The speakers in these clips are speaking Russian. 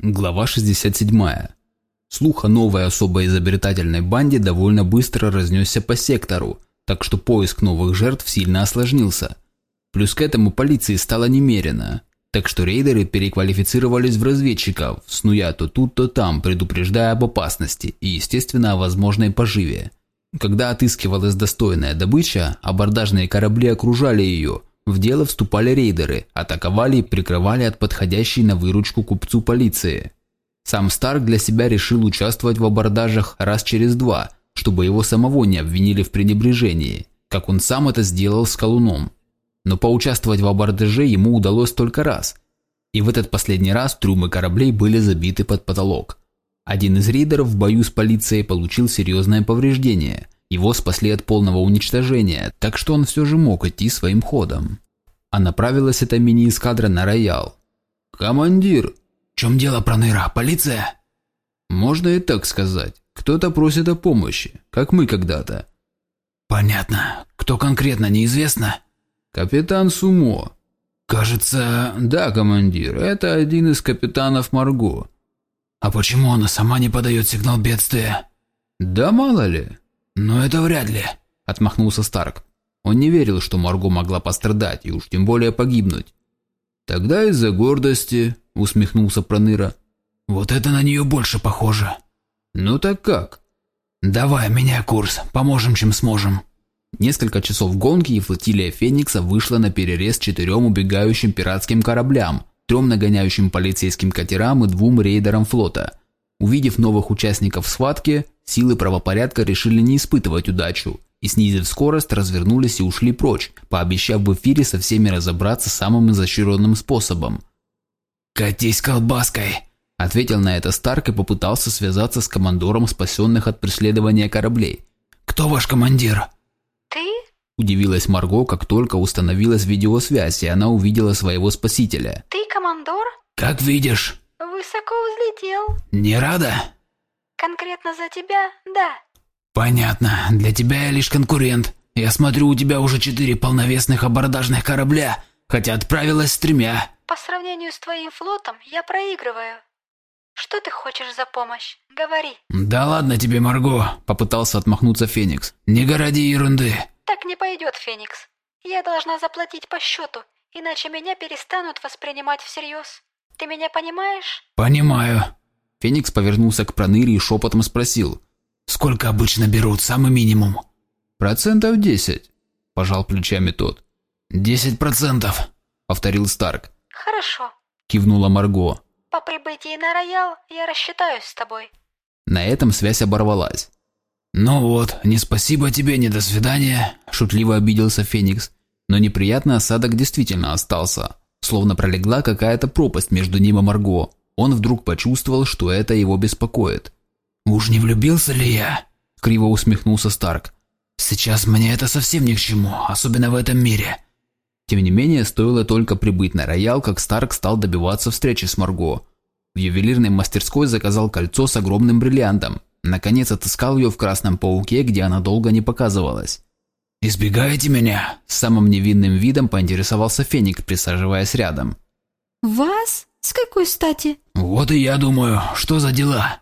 Глава 67. Слух о новой особо изобретательной банде довольно быстро разнесся по сектору, так что поиск новых жертв сильно осложнился. Плюс к этому полиции стало немерено, так что рейдеры переквалифицировались в разведчиков, снуя то тут, то там, предупреждая об опасности и, естественно, о возможной поживе. Когда отыскивалась достойная добыча, абордажные корабли окружали ее – в дело вступали рейдеры, атаковали и прикрывали от подходящей на выручку купцу полиции. Сам Старк для себя решил участвовать в абордажах раз через два, чтобы его самого не обвинили в пренебрежении, как он сам это сделал с Колуном. Но поучаствовать в абордаже ему удалось только раз. И в этот последний раз трюмы кораблей были забиты под потолок. Один из рейдеров в бою с полицией получил серьезное повреждение – его спасли от полного уничтожения, так что он все же мог идти своим ходом. А направилась эта мини-эскадра на роял. «Командир!» «В чем дело, Проныра? Полиция?» «Можно и так сказать. Кто-то просит о помощи, как мы когда-то». «Понятно. Кто конкретно, неизвестно?» «Капитан Сумо». «Кажется...» «Да, командир, это один из капитанов Марго». «А почему она сама не подает сигнал бедствия?» «Да мало ли. «Но это вряд ли», – отмахнулся Старк. Он не верил, что Марго могла пострадать и уж тем более погибнуть. «Тогда из-за гордости», – усмехнулся Проныра. «Вот это на нее больше похоже». «Ну так как?» «Давай, меняй курс, поможем, чем сможем». Несколько часов гонки и флотилия Феникса вышла на перерез четырем убегающим пиратским кораблям, трем нагоняющим полицейским катерам и двум рейдерам флота. Увидев новых участников схватки, силы правопорядка решили не испытывать удачу и, снизив скорость, развернулись и ушли прочь, пообещав в эфире со всеми разобраться самым изощренным способом. «Катись колбаской!» – ответил на это Старк и попытался связаться с командором спасенных от преследования кораблей. «Кто ваш командир?» «Ты?» – удивилась Марго, как только установилась видеосвязь, и она увидела своего спасителя. «Ты командор?» «Как видишь». Высоко взлетел. Не рада? Конкретно за тебя, да. Понятно. Для тебя я лишь конкурент. Я смотрю, у тебя уже четыре полновесных абордажных корабля, хотя отправилась с тремя. По сравнению с твоим флотом, я проигрываю. Что ты хочешь за помощь? Говори. Да ладно тебе, Марго, попытался отмахнуться Феникс. Не городи ерунды. Так не пойдет, Феникс. Я должна заплатить по счету, иначе меня перестанут воспринимать всерьез. Ты меня понимаешь? Понимаю. Феникс повернулся к Проныре и шепотом спросил. Сколько обычно берут, самый минимум? Процентов десять. Пожал плечами тот. Десять процентов, повторил Старк. Хорошо. Кивнула Марго. По прибытии на роял я рассчитаюсь с тобой. На этом связь оборвалась. «Ну вот, не спасибо тебе, не до свидания», – шутливо обиделся Феникс. Но неприятный осадок действительно остался. Словно пролегла какая-то пропасть между ним и Марго. Он вдруг почувствовал, что это его беспокоит. «Уж не влюбился ли я?» – криво усмехнулся Старк. «Сейчас мне это совсем ни к чему, особенно в этом мире». Тем не менее, стоило только прибыть на роял, как Старк стал добиваться встречи с Марго. В ювелирной мастерской заказал кольцо с огромным бриллиантом. Наконец отыскал ее в Красном Пауке, где она долго не показывалась. «Избегаете меня?» С самым невинным видом поинтересовался Феник, присаживаясь рядом. «Вас? С какой стати?» «Вот и я думаю, что за дела?»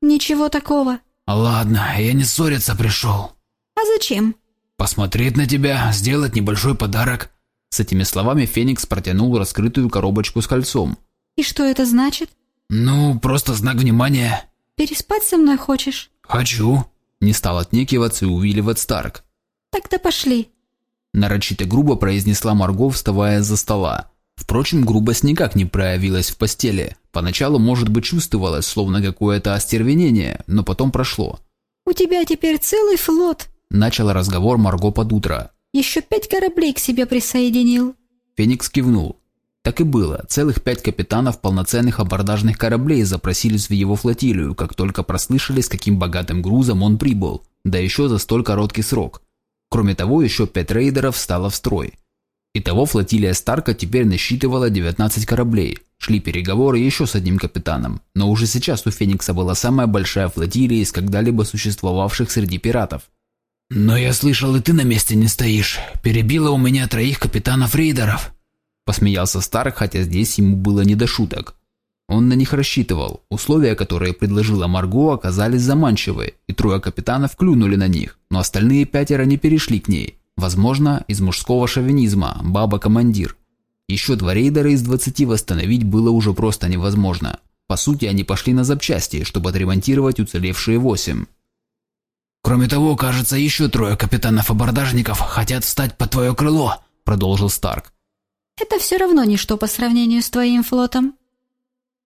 «Ничего такого». «Ладно, я не ссориться пришел». «А зачем?» «Посмотреть на тебя, сделать небольшой подарок». С этими словами Феникс протянул раскрытую коробочку с кольцом. «И что это значит?» «Ну, просто знак внимания». «Переспать со мной хочешь?» «Хочу». Не стал отнекиваться и увиливать Старк. «Тогда пошли». Нарочито грубо произнесла Марго, вставая за стола. Впрочем, грубость никак не проявилась в постели. Поначалу, может быть, чувствовалось, словно какое-то остервенение, но потом прошло. «У тебя теперь целый флот», – начал разговор Марго под утро. «Еще пять кораблей к себе присоединил». Феникс кивнул. Так и было. Целых пять капитанов полноценных абордажных кораблей запросились в его флотилию, как только прослышали, с каким богатым грузом он прибыл, да еще за столь короткий срок. Кроме того, еще пять рейдеров встало в строй. Итого флотилия Старка теперь насчитывала 19 кораблей. Шли переговоры еще с одним капитаном, но уже сейчас у Феникса была самая большая флотилия из когда-либо существовавших среди пиратов. «Но я слышал, и ты на месте не стоишь. Перебила у меня троих капитанов рейдеров». Посмеялся Старк, хотя здесь ему было не до шуток. Он на них рассчитывал. Условия, которые предложила Марго, оказались заманчивы, и трое капитанов клюнули на них, но остальные пятеро не перешли к ней. Возможно, из мужского шовинизма, баба-командир. Еще два рейдера из 20 восстановить было уже просто невозможно. По сути, они пошли на запчасти, чтобы отремонтировать уцелевшие восемь. «Кроме того, кажется, еще трое капитанов-абордажников хотят встать под твое крыло», — продолжил Старк. Это все равно ничто по сравнению с твоим флотом.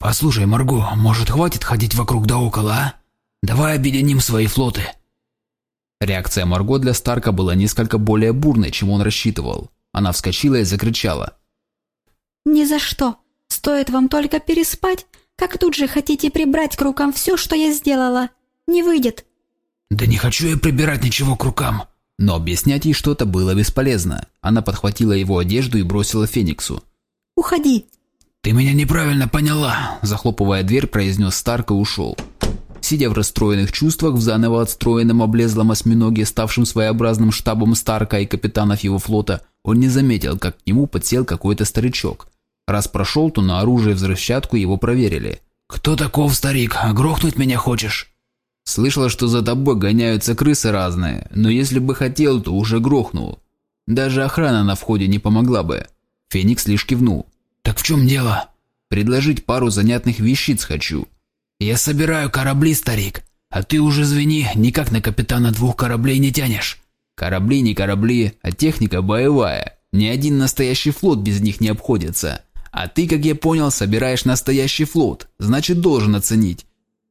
«Послушай, Марго, может, хватит ходить вокруг да около, а? Давай объединим свои флоты». Реакция Марго для Старка была несколько более бурной, чем он рассчитывал. Она вскочила и закричала. «Ни за что. Стоит вам только переспать, как тут же хотите прибрать к рукам все, что я сделала. Не выйдет». «Да не хочу я прибирать ничего к рукам». Но объяснять ей что-то было бесполезно. Она подхватила его одежду и бросила Фениксу. «Уходи». «Ты меня неправильно поняла», – захлопывая дверь, произнес Старк и ушел. Сидя в расстроенных чувствах в заново отстроенном облезлом осьминоге, ставшем своеобразным штабом Старка и капитанов его флота, он не заметил, как к нему подсел какой-то старичок. Раз прошел, то на оружие взрывчатку его проверили. «Кто таков, старик? Грохнуть меня хочешь?» «Слышал, что за тобой гоняются крысы разные, но если бы хотел, то уже грохнул. Даже охрана на входе не помогла бы». Феникс лишь кивнул. «Так в чем дело?» «Предложить пару занятных вещиц хочу». «Я собираю корабли, старик, а ты уже, звени, никак на капитана двух кораблей не тянешь». «Корабли не корабли, а техника боевая. Ни один настоящий флот без них не обходится. А ты, как я понял, собираешь настоящий флот, значит должен оценить».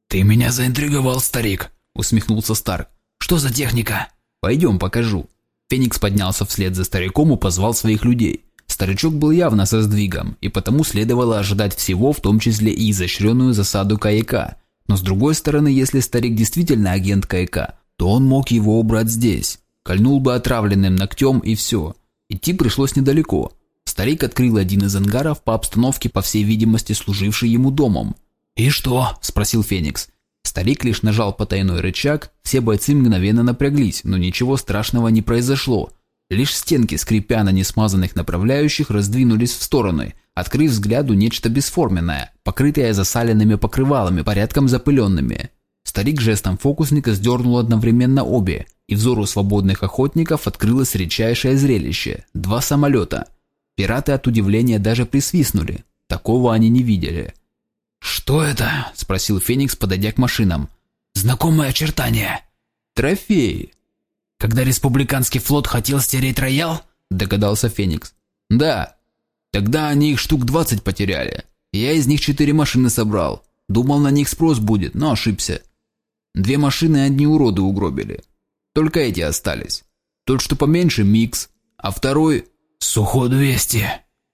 «Ты меня заинтриговал, старик», — усмехнулся Старк. «Что за техника?» «Пойдем, покажу». Феникс поднялся вслед за стариком и позвал своих людей. Старичок был явно со сдвигом, и потому следовало ожидать всего, в том числе и изощренную засаду КАЯК. Но с другой стороны, если старик действительно агент КАЯК, то он мог его убрать здесь. Кольнул бы отравленным ногтем и все. Идти пришлось недалеко. Старик открыл один из ангаров по обстановке, по всей видимости, служивший ему домом. «И что?» – спросил Феникс. Старик лишь нажал потайной рычаг, все бойцы мгновенно напряглись, но ничего страшного не произошло – Лишь стенки, скрипя на несмазанных направляющих, раздвинулись в стороны, открыв взгляду нечто бесформенное, покрытое засаленными покрывалами, порядком запыленными. Старик жестом фокусника сдернул одновременно обе, и взору свободных охотников открылось редчайшее зрелище – два самолета. Пираты от удивления даже присвистнули. Такого они не видели. «Что это?» – спросил Феникс, подойдя к машинам. «Знакомое очертание». «Трофеи», когда республиканский флот хотел стереть роял? Догадался Феникс. Да. Тогда они их штук 20 потеряли. Я из них четыре машины собрал. Думал, на них спрос будет, но ошибся. Две машины одни уроды угробили. Только эти остались. Тот, что поменьше, микс, а второй... Сухо-200.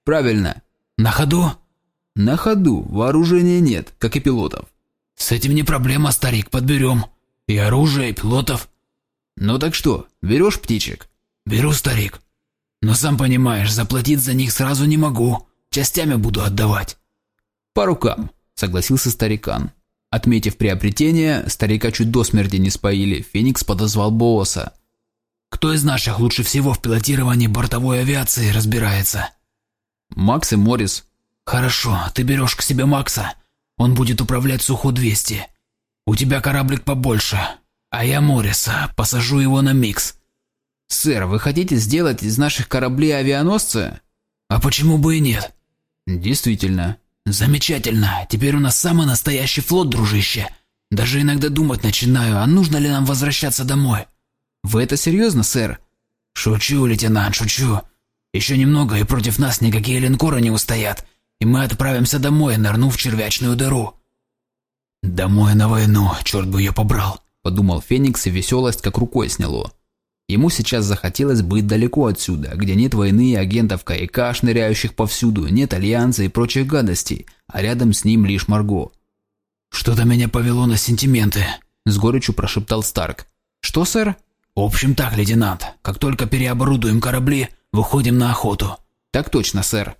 Правильно. На ходу? На ходу. Вооружения нет, как и пилотов. С этим не проблема, старик, подберем. И оружие, и пилотов. «Ну так что, берешь птичек?» «Беру, старик. Но сам понимаешь, заплатить за них сразу не могу. Частями буду отдавать». «По рукам», — согласился старикан. Отметив приобретение, старика чуть до смерти не споили, Феникс подозвал Бооса. «Кто из наших лучше всего в пилотировании бортовой авиации разбирается?» «Макс и Моррис». «Хорошо, ты берешь к себе Макса. Он будет управлять Суху-200. У тебя кораблик побольше, а я Морриса, посажу его на микс. Сэр, вы хотите сделать из наших кораблей авианосцы? А почему бы и нет? Действительно. Замечательно. Теперь у нас самый настоящий флот, дружище. Даже иногда думать начинаю, а нужно ли нам возвращаться домой? Вы это серьезно, сэр? Шучу, лейтенант, шучу. Еще немного, и против нас никакие линкоры не устоят, и мы отправимся домой, нырнув в червячную дыру. Домой на войну, черт бы ее побрал подумал Феникс, и веселость как рукой сняло. Ему сейчас захотелось быть далеко отсюда, где нет войны и агентов КАИК, шныряющих повсюду, нет альянса и прочих гадостей, а рядом с ним лишь Марго. «Что-то меня повело на сентименты», – с горечью прошептал Старк. «Что, сэр?» «В общем так, лейтенант, как только переоборудуем корабли, выходим на охоту». «Так точно, сэр»,